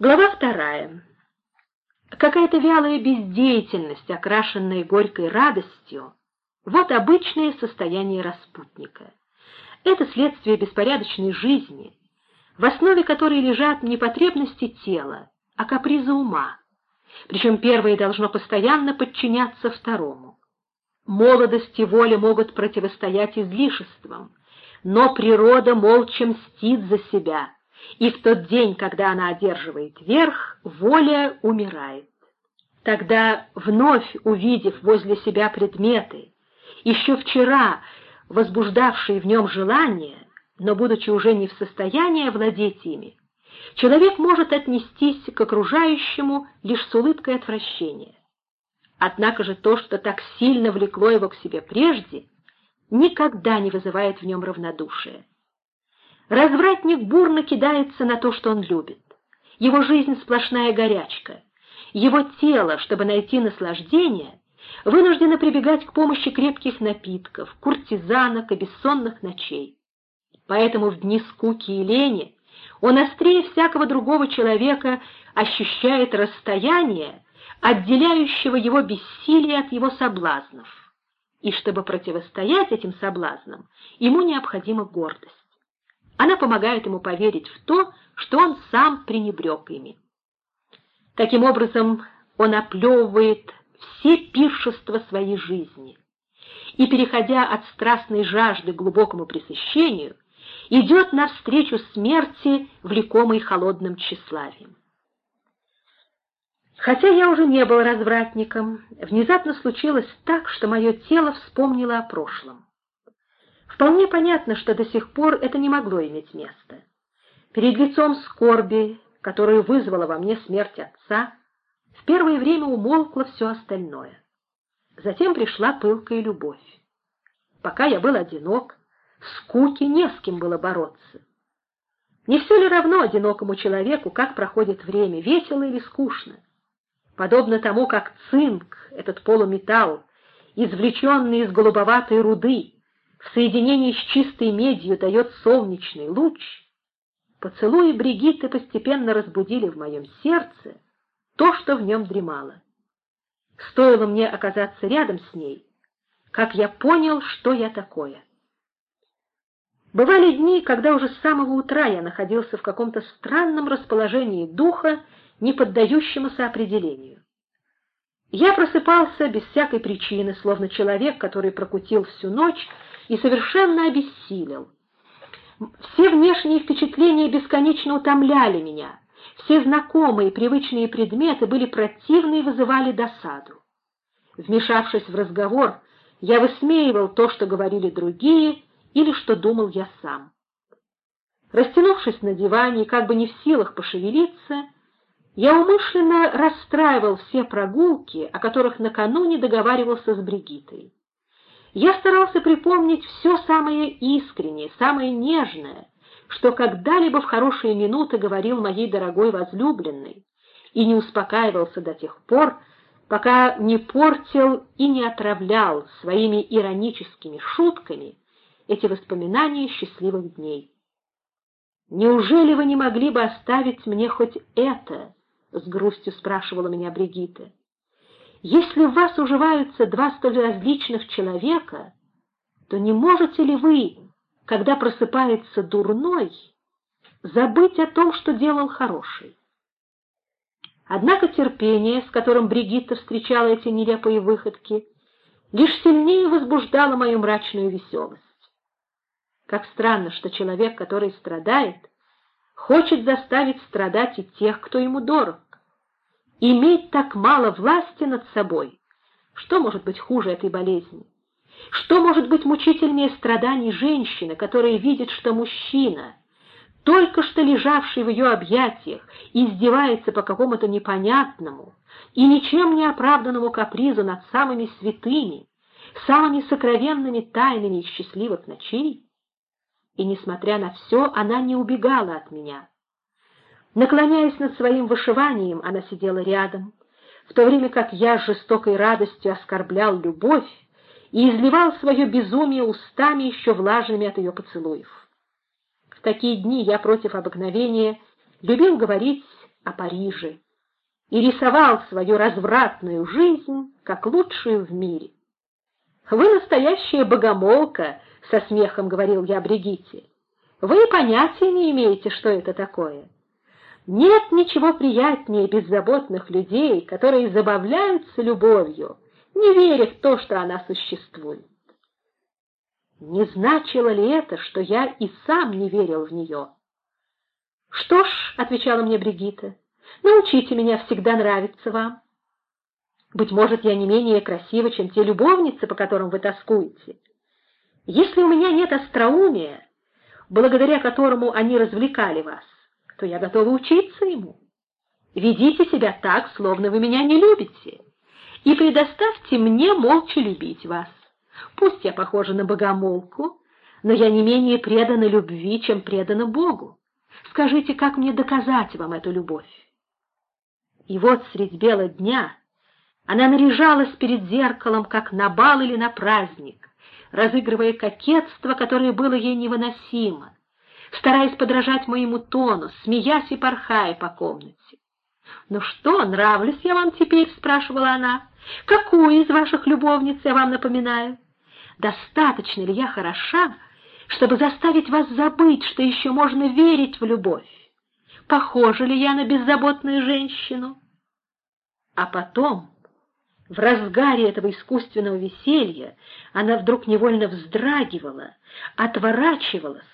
Глава вторая. Какая-то вялая бездеятельность, окрашенная горькой радостью, вот обычное состояние распутника. Это следствие беспорядочной жизни, в основе которой лежат не потребности тела, а капризы ума. Причем первое должно постоянно подчиняться второму. Молодость и воля могут противостоять излишествам, но природа молча мстит за себя — и в тот день, когда она одерживает верх, воля умирает. Тогда, вновь увидев возле себя предметы, еще вчера возбуждавшие в нем желание, но будучи уже не в состоянии овладеть ими, человек может отнестись к окружающему лишь с улыбкой отвращения. Однако же то, что так сильно влекло его к себе прежде, никогда не вызывает в нем равнодушия. Развратник бурно кидается на то, что он любит. Его жизнь — сплошная горячка. Его тело, чтобы найти наслаждение, вынуждено прибегать к помощи крепких напитков, куртизанок и бессонных ночей. Поэтому в дни скуки и лени он острее всякого другого человека ощущает расстояние, отделяющего его бессилие от его соблазнов. И чтобы противостоять этим соблазнам, ему необходима гордость. Она помогает ему поверить в то, что он сам пренебрег ими. Таким образом, он оплевывает все пиршества своей жизни и, переходя от страстной жажды к глубокому пресыщению, идет навстречу смерти, влекомой холодным тщеславием. Хотя я уже не был развратником, внезапно случилось так, что мое тело вспомнило о прошлом. Вполне понятно, что до сих пор это не могло иметь места. Перед лицом скорби, которую вызвала во мне смерть отца, в первое время умолкло все остальное. Затем пришла пылкая любовь. Пока я был одинок, скуки не с кем было бороться. Не все ли равно одинокому человеку, как проходит время, весело или скучно? Подобно тому, как цинк, этот полуметалл, извлеченный из голубоватой руды, в соединении с чистой медью дает солнечный луч, поцелуи Бригитты постепенно разбудили в моем сердце то, что в нем дремало. Стоило мне оказаться рядом с ней, как я понял, что я такое. Бывали дни, когда уже с самого утра я находился в каком-то странном расположении духа, не поддающемуся определению. Я просыпался без всякой причины, словно человек, который прокутил всю ночь и совершенно обессилел. Все внешние впечатления бесконечно утомляли меня, все знакомые привычные предметы были противны и вызывали досаду. Вмешавшись в разговор, я высмеивал то, что говорили другие, или что думал я сам. Растянувшись на диване и как бы не в силах пошевелиться, я умышленно расстраивал все прогулки, о которых накануне договаривался с Бригитой. Я старался припомнить все самое искреннее, самое нежное, что когда-либо в хорошие минуты говорил моей дорогой возлюбленной, и не успокаивался до тех пор, пока не портил и не отравлял своими ироническими шутками эти воспоминания счастливых дней. «Неужели вы не могли бы оставить мне хоть это?» — с грустью спрашивала меня Бригитта. Если в вас уживаются два столь различных человека, то не можете ли вы, когда просыпается дурной, забыть о том, что делал хороший? Однако терпение, с которым Бригитта встречала эти нелепые выходки, лишь сильнее возбуждало мою мрачную веселость. Как странно, что человек, который страдает, хочет заставить страдать и тех, кто ему дорог. Иметь так мало власти над собой, что может быть хуже этой болезни? Что может быть мучительнее страданий женщины, которая видит, что мужчина, только что лежавший в ее объятиях, издевается по какому-то непонятному и ничем не оправданному капризу над самыми святыми, самыми сокровенными тайнами их счастливых ночей? И, несмотря на все, она не убегала от меня. Наклоняясь над своим вышиванием, она сидела рядом, в то время как я с жестокой радостью оскорблял любовь и изливал свое безумие устами еще влажными от ее поцелуев. В такие дни я против обыкновения любил говорить о Париже и рисовал свою развратную жизнь как лучшую в мире. «Вы настоящая богомолка», — со смехом говорил я Бригитте. «Вы понятия не имеете, что это такое. Нет ничего приятнее беззаботных людей, которые забавляются любовью, не веря в то, что она существует. Не значило ли это, что я и сам не верил в нее? «Что ж», — отвечала мне Бригитта, — «научите меня всегда нравиться вам. Быть может, я не менее красива, чем те любовницы, по которым вы тоскуете. Если у меня нет остроумия, благодаря которому они развлекали вас, то я готова учиться ему. Ведите себя так, словно вы меня не любите, и предоставьте мне молча любить вас. Пусть я похожа на богомолку, но я не менее предана любви, чем предана Богу. Скажите, как мне доказать вам эту любовь? И вот средь бела дня она наряжалась перед зеркалом, как на бал или на праздник, разыгрывая кокетство, которое было ей невыносимо, стараясь подражать моему тону, смеясь и порхая по комнате. «Ну что, нравлюсь я вам теперь?» — спрашивала она. «Какую из ваших любовниц я вам напоминаю? Достаточно ли я хороша, чтобы заставить вас забыть, что еще можно верить в любовь? Похожа ли я на беззаботную женщину?» А потом, в разгаре этого искусственного веселья, она вдруг невольно вздрагивала, отворачивалась,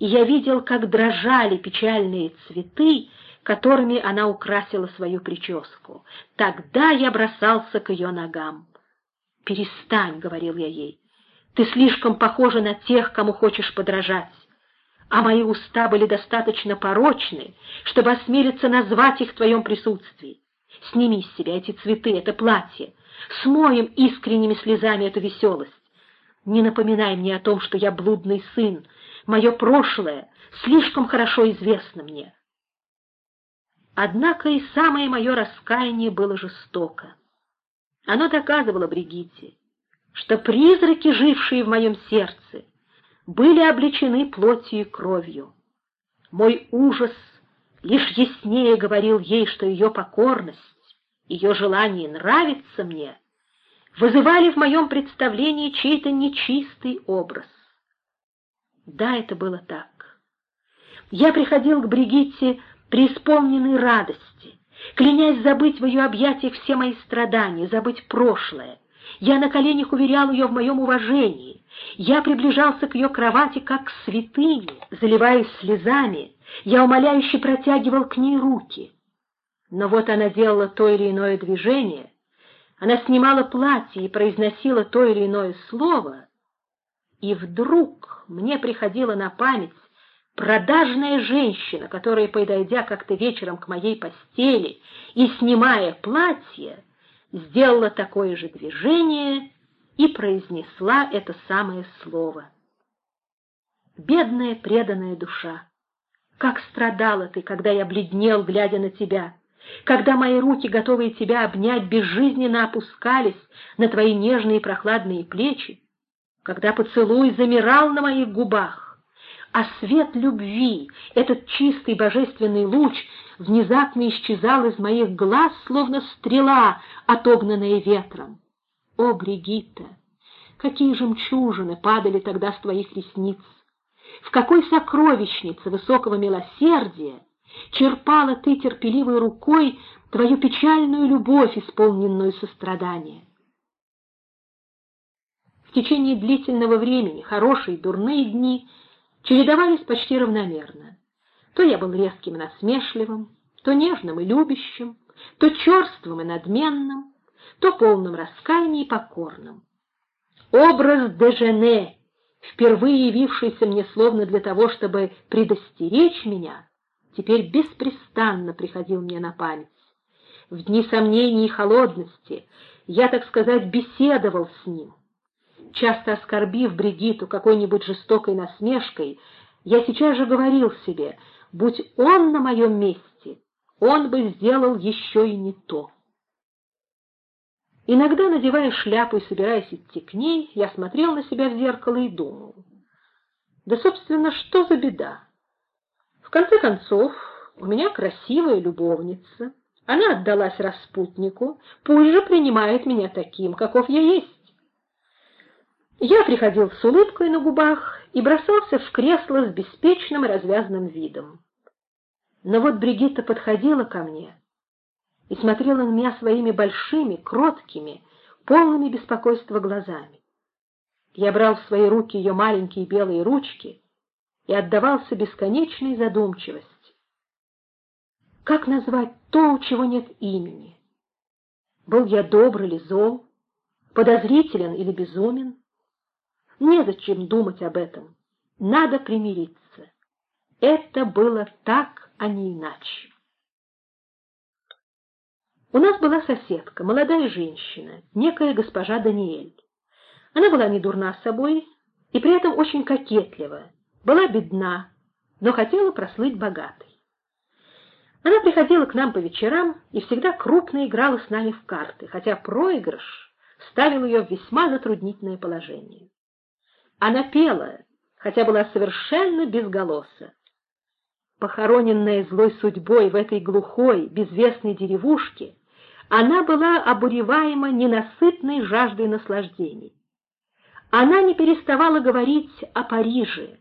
и я видел, как дрожали печальные цветы, которыми она украсила свою прическу. Тогда я бросался к ее ногам. «Перестань», — говорил я ей, — «ты слишком похожа на тех, кому хочешь подражать, а мои уста были достаточно порочны, чтобы осмелиться назвать их в твоем присутствии. Сними с себя эти цветы, это платье, смоем искренними слезами эту веселость. Не напоминай мне о том, что я блудный сын, мое прошлое слишком хорошо известно мне. Однако и самое мое раскаяние было жестоко. Оно доказывало Бригитте, что призраки, жившие в моем сердце, были облечены плотью и кровью. Мой ужас лишь яснее говорил ей, что ее покорность, ее желание нравиться мне вызывали в моем представлении чей-то нечистый образ. Да, это было так. Я приходил к Бригитте преисполненной радости, клянясь забыть в ее объятиях все мои страдания, забыть прошлое. Я на коленях уверял ее в моем уважении. Я приближался к ее кровати, как к святыне, заливаясь слезами. Я умоляюще протягивал к ней руки. Но вот она делала то или иное движение, она снимала платье и произносила то или иное слово, и вдруг мне приходила на память продажная женщина, которая, подойдя как-то вечером к моей постели и снимая платье, сделала такое же движение и произнесла это самое слово. Бедная преданная душа, как страдала ты, когда я бледнел, глядя на тебя, когда мои руки, готовые тебя обнять, безжизненно опускались на твои нежные прохладные плечи, когда поцелуй замирал на моих губах, а свет любви, этот чистый божественный луч, внезапно исчезал из моих глаз, словно стрела, отогнанная ветром. О, Бригитта! Какие жемчужины падали тогда с твоих ресниц! В какой сокровищнице высокого милосердия черпала ты терпеливой рукой твою печальную любовь, исполненную сострадания! В течение длительного времени хорошие и дурные дни чередовались почти равномерно. То я был резким и насмешливым, то нежным и любящим, то черствым и надменным, то полным раскаяния и покорным. Образ Дежене, впервые явившийся мне словно для того, чтобы предостеречь меня, теперь беспрестанно приходил мне на память. В дни сомнений и холодности я, так сказать, беседовал с ним, Часто оскорбив Бригиту какой-нибудь жестокой насмешкой, я сейчас же говорил себе, будь он на моем месте, он бы сделал еще и не то. Иногда, надевая шляпу и собираясь идти к ней, я смотрел на себя в зеркало и думал, да, собственно, что за беда? В конце концов, У меня красивая любовница. Она отдалась распутнику, пусть же принимает меня таким, каков я есть. Я приходил с улыбкой на губах и бросался в кресло с беспечным и развязанным видом. Но вот Бригитта подходила ко мне и смотрела на меня своими большими, кроткими, полными беспокойства глазами. Я брал в свои руки ее маленькие белые ручки и отдавался бесконечной задумчивости. Как назвать то, у чего нет имени? Был я добр или зол, подозрителен или безумен? Незачем думать об этом. Надо примириться. Это было так, а не иначе. У нас была соседка, молодая женщина, некая госпожа Даниэль. Она была не дурна собой и при этом очень кокетлива, была бедна, но хотела прослыть богатой. Она приходила к нам по вечерам и всегда крупно играла с нами в карты, хотя проигрыш ставил ее в весьма затруднительное положение. Она пела, хотя была совершенно безголоса. Похороненная злой судьбой в этой глухой, безвестной деревушке, она была обуреваема ненасытной жаждой наслаждений. Она не переставала говорить о Париже,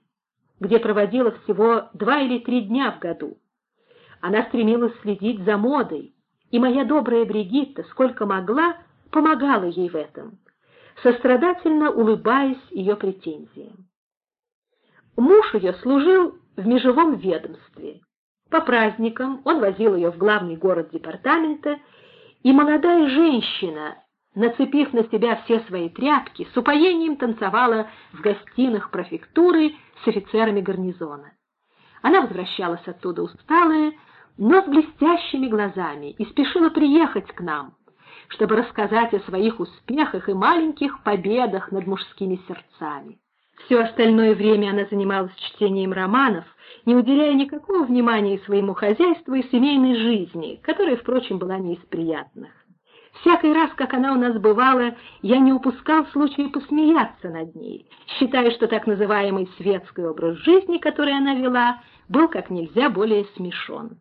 где проводила всего два или три дня в году. Она стремилась следить за модой, и моя добрая Бригитта, сколько могла, помогала ей в этом сострадательно улыбаясь ее претензиям. Муж ее служил в межевом ведомстве. По праздникам он возил ее в главный город департамента, и молодая женщина, нацепив на себя все свои тряпки, с упоением танцевала в гостиных префектуры с офицерами гарнизона. Она возвращалась оттуда усталая, но с блестящими глазами и спешила приехать к нам, чтобы рассказать о своих успехах и маленьких победах над мужскими сердцами. Все остальное время она занималась чтением романов, не уделяя никакого внимания своему хозяйству и семейной жизни, которая, впрочем, была не из приятных. Всякий раз, как она у нас бывала, я не упускал случая посмеяться над ней, считая, что так называемый светский образ жизни, который она вела, был как нельзя более смешон.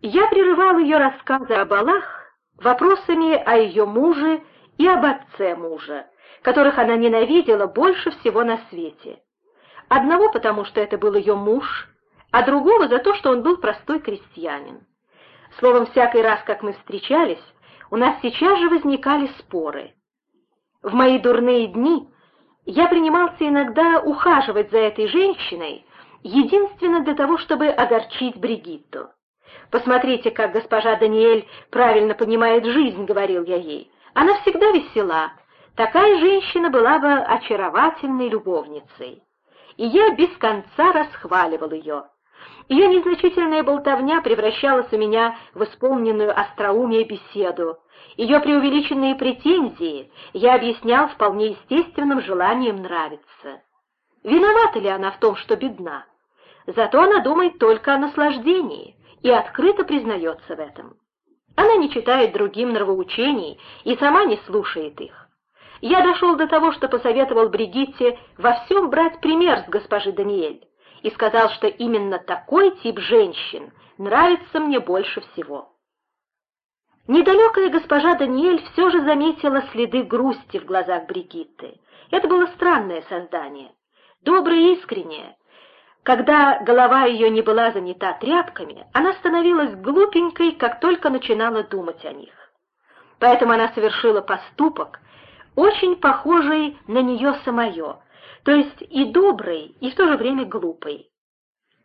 Я прерывал ее рассказы о балах, вопросами о ее муже и об отце мужа, которых она ненавидела больше всего на свете. Одного потому, что это был ее муж, а другого за то, что он был простой крестьянин. Словом, всякий раз, как мы встречались, у нас сейчас же возникали споры. В мои дурные дни я принимался иногда ухаживать за этой женщиной, единственно для того, чтобы огорчить Бригитту. «Посмотрите, как госпожа Даниэль правильно понимает жизнь», — говорил я ей. «Она всегда весела. Такая женщина была бы очаровательной любовницей». И я без конца расхваливал ее. Ее незначительная болтовня превращалась у меня в исполненную остроумие беседу. Ее преувеличенные претензии я объяснял вполне естественным желанием нравиться. Виновата ли она в том, что бедна? Зато она думает только о наслаждении и открыто признается в этом. Она не читает другим нравоучений и сама не слушает их. Я дошел до того, что посоветовал Бригитте во всем брать пример с госпожи Даниэль и сказал, что именно такой тип женщин нравится мне больше всего. Недалекая госпожа Даниэль все же заметила следы грусти в глазах Бригитты. Это было странное создание, доброе и искреннее, когда голова ее не была занята тряпками, она становилась глупенькой, как только начинала думать о них. Поэтому она совершила поступок, очень похожий на нее самое, то есть и добрый, и в то же время глупый.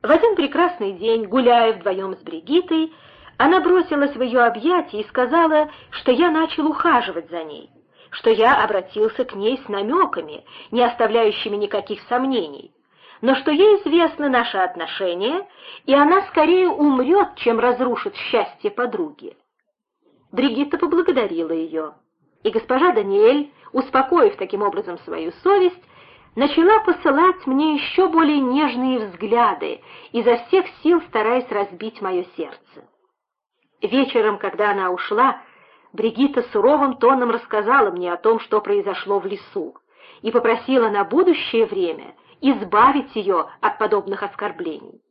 В один прекрасный день, гуляя вдвоем с Бригитой, она бросилась в ее объятия и сказала, что я начал ухаживать за ней, что я обратился к ней с намеками, не оставляющими никаких сомнений, но что ей известны наши отношения, и она скорее умрет, чем разрушит счастье подруги. Бригитта поблагодарила ее, и госпожа Даниэль, успокоив таким образом свою совесть, начала посылать мне еще более нежные взгляды, изо всех сил стараясь разбить мое сердце. Вечером, когда она ушла, Бригитта суровым тоном рассказала мне о том, что произошло в лесу, и попросила на будущее время избавить ее от подобных оскорблений.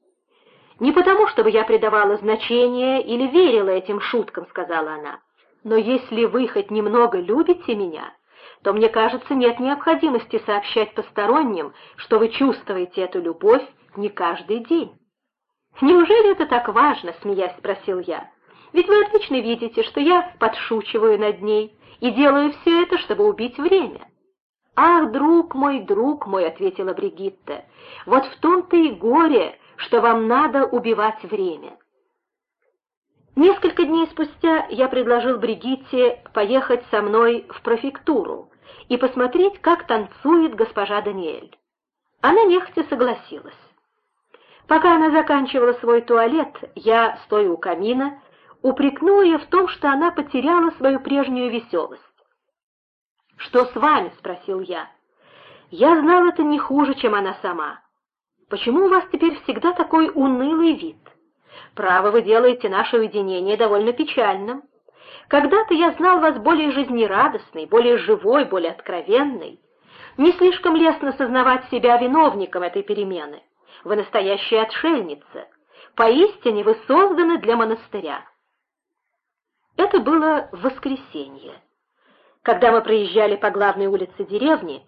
Не потому, чтобы я придавала значение или верила этим шуткам, сказала она. Но если вы хоть немного любите меня, то, мне кажется, нет необходимости сообщать посторонним, что вы чувствуете эту любовь не каждый день. «Неужели это так важно?» — смеясь спросил я. «Ведь вы отлично видите, что я подшучиваю над ней и делаю все это, чтобы убить время». «Ах, друг мой, друг мой!» — ответила Бригитта. «Вот в том-то и горе, что вам надо убивать время». Несколько дней спустя я предложил Бригитте поехать со мной в префектуру и посмотреть, как танцует госпожа Даниэль. Она нехотя согласилась. Пока она заканчивала свой туалет, я, стоя у камина, упрекнул ее в том, что она потеряла свою прежнюю веселость. «Что с вами?» — спросил я. «Я знал это не хуже, чем она сама. Почему у вас теперь всегда такой унылый вид? Право, вы делаете наше уединение довольно печальным. Когда-то я знал вас более жизнерадостной, более живой, более откровенной. Не слишком лестно сознавать себя виновником этой перемены. Вы настоящая отшельница. Поистине вы созданы для монастыря. Это было воскресенье. Когда мы проезжали по главной улице деревни,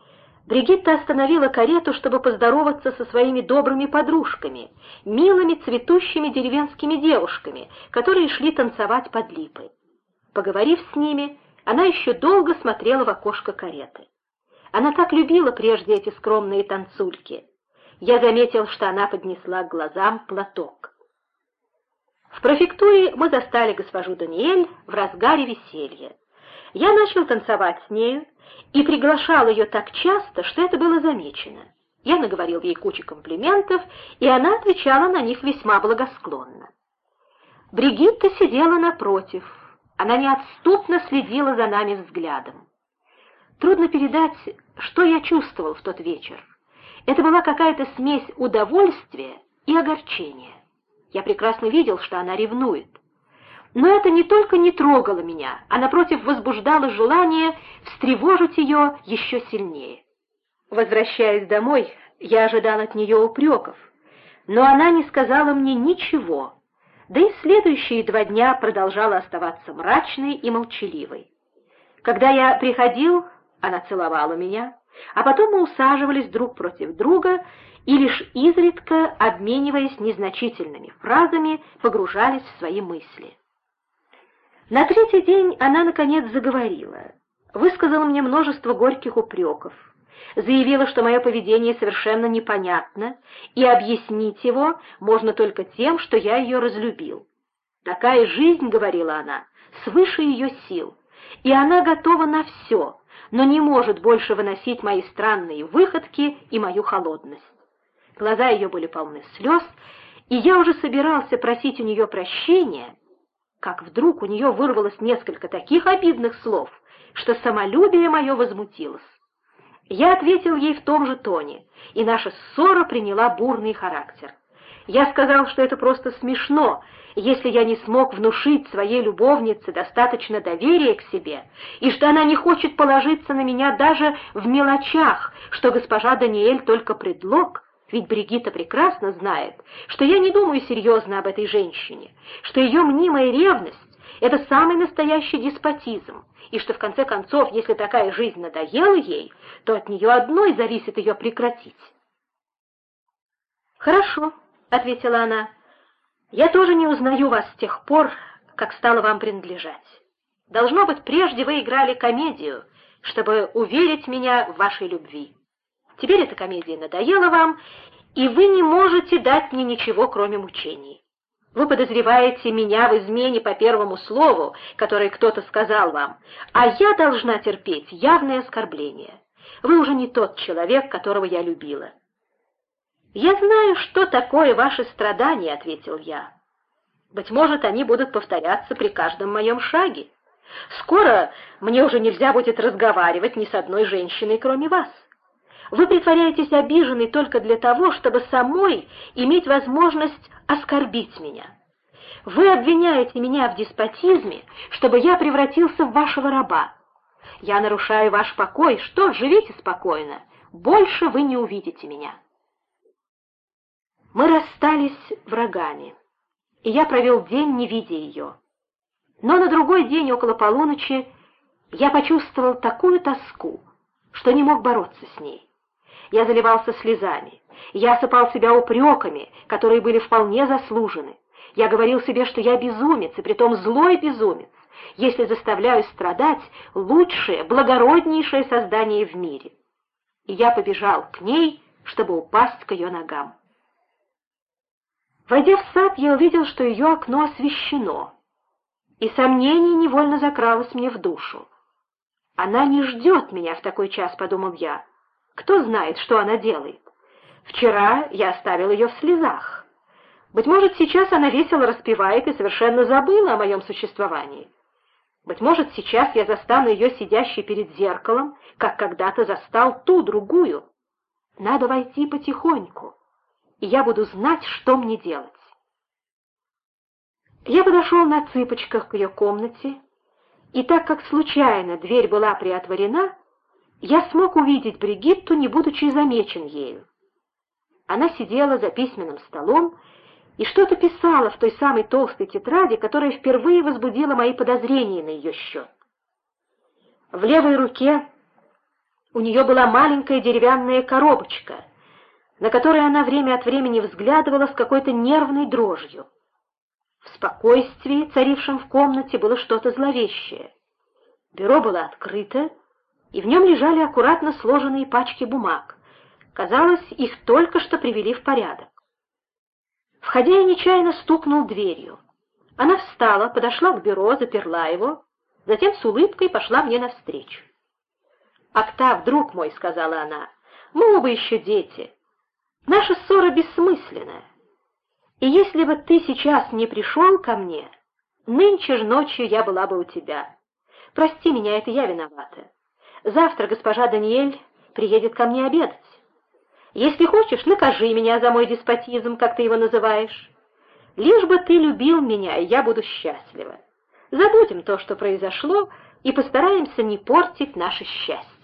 Бригитта остановила карету, чтобы поздороваться со своими добрыми подружками, милыми цветущими деревенскими девушками, которые шли танцевать под липой. Поговорив с ними, она еще долго смотрела в окошко кареты. Она так любила прежде эти скромные танцульки. Я заметил, что она поднесла к глазам платок. В префектуре мы застали госпожу Даниэль в разгаре веселья. Я начал танцевать с нею и приглашал ее так часто, что это было замечено. Я наговорил ей кучу комплиментов, и она отвечала на них весьма благосклонно. Бригитта сидела напротив. Она неотступно следила за нами взглядом. Трудно передать, что я чувствовал в тот вечер. Это была какая-то смесь удовольствия и огорчения. Я прекрасно видел, что она ревнует. Но это не только не трогало меня, а, напротив, возбуждало желание встревожить ее еще сильнее. Возвращаясь домой, я ожидал от нее упреков, но она не сказала мне ничего, да и следующие два дня продолжала оставаться мрачной и молчаливой. Когда я приходил, она целовала меня, а потом мы усаживались друг против друга и лишь изредка, обмениваясь незначительными фразами, погружались в свои мысли. На третий день она, наконец, заговорила, высказала мне множество горьких упреков, заявила, что мое поведение совершенно непонятно, и объяснить его можно только тем, что я ее разлюбил. «Такая жизнь, — говорила она, — свыше ее сил, и она готова на все, но не может больше выносить мои странные выходки и мою холодность». Глаза ее были полны слез, и я уже собирался просить у нее прощения, как вдруг у нее вырвалось несколько таких обидных слов, что самолюбие мое возмутилось. Я ответил ей в том же тоне, и наша ссора приняла бурный характер. Я сказал, что это просто смешно, если я не смог внушить своей любовнице достаточно доверия к себе, и что она не хочет положиться на меня даже в мелочах, что госпожа Даниэль только предлог, ведь Бригитта прекрасно знает, что я не думаю серьезно об этой женщине, что ее мнимая ревность — это самый настоящий деспотизм, и что в конце концов, если такая жизнь надоела ей, то от нее одной зависит ее прекратить. «Хорошо», — ответила она, — «я тоже не узнаю вас с тех пор, как стала вам принадлежать. Должно быть, прежде вы играли комедию, чтобы уверить меня в вашей любви». Теперь эта комедия надоела вам, и вы не можете дать мне ничего, кроме мучений. Вы подозреваете меня в измене по первому слову, которое кто-то сказал вам, а я должна терпеть явное оскорбление. Вы уже не тот человек, которого я любила. «Я знаю, что такое ваши страдания», — ответил я. «Быть может, они будут повторяться при каждом моем шаге. Скоро мне уже нельзя будет разговаривать ни с одной женщиной, кроме вас. Вы притворяетесь обиженной только для того, чтобы самой иметь возможность оскорбить меня. Вы обвиняете меня в деспотизме, чтобы я превратился в вашего раба. Я нарушаю ваш покой, что, живите спокойно, больше вы не увидите меня. Мы расстались врагами, и я провел день, не видя ее. Но на другой день, около полуночи, я почувствовал такую тоску, что не мог бороться с ней. Я заливался слезами, я осыпал себя упреками, которые были вполне заслужены. Я говорил себе, что я безумец, и притом злой безумец, если заставляю страдать лучшее, благороднейшее создание в мире. И я побежал к ней, чтобы упасть к ее ногам. Войдя в сад, я увидел, что ее окно освещено, и сомнение невольно закралось мне в душу. «Она не ждет меня в такой час», — подумал я. «Кто знает, что она делает? Вчера я оставил ее в слезах. Быть может, сейчас она весело распевает и совершенно забыла о моем существовании. Быть может, сейчас я застану ее сидящей перед зеркалом, как когда-то застал ту другую. Надо войти потихоньку, и я буду знать, что мне делать. Я подошел на цыпочках к ее комнате, и так как случайно дверь была приотворена, я смог увидеть Бригитту, не будучи замечен ею. Она сидела за письменным столом и что-то писала в той самой толстой тетради, которая впервые возбудила мои подозрения на ее счет. В левой руке у нее была маленькая деревянная коробочка, на которой она время от времени взглядывала с какой-то нервной дрожью. В спокойствии, царившем в комнате, было что-то зловещее. Бюро было открыто, и в нем лежали аккуратно сложенные пачки бумаг. Казалось, их только что привели в порядок. Входя, я нечаянно стукнул дверью. Она встала, подошла к бюро, заперла его, затем с улыбкой пошла мне навстречу. «Октав, друг мой», — сказала она, — «мы оба еще дети. Наша ссора бессмысленная. И если бы ты сейчас не пришел ко мне, нынче ж ночью я была бы у тебя. Прости меня, это я виновата. Завтра госпожа Даниэль приедет ко мне обедать. Если хочешь, накажи меня за мой деспотизм, как ты его называешь. Лишь бы ты любил меня, я буду счастлива. Забудем то, что произошло, и постараемся не портить наше счастье.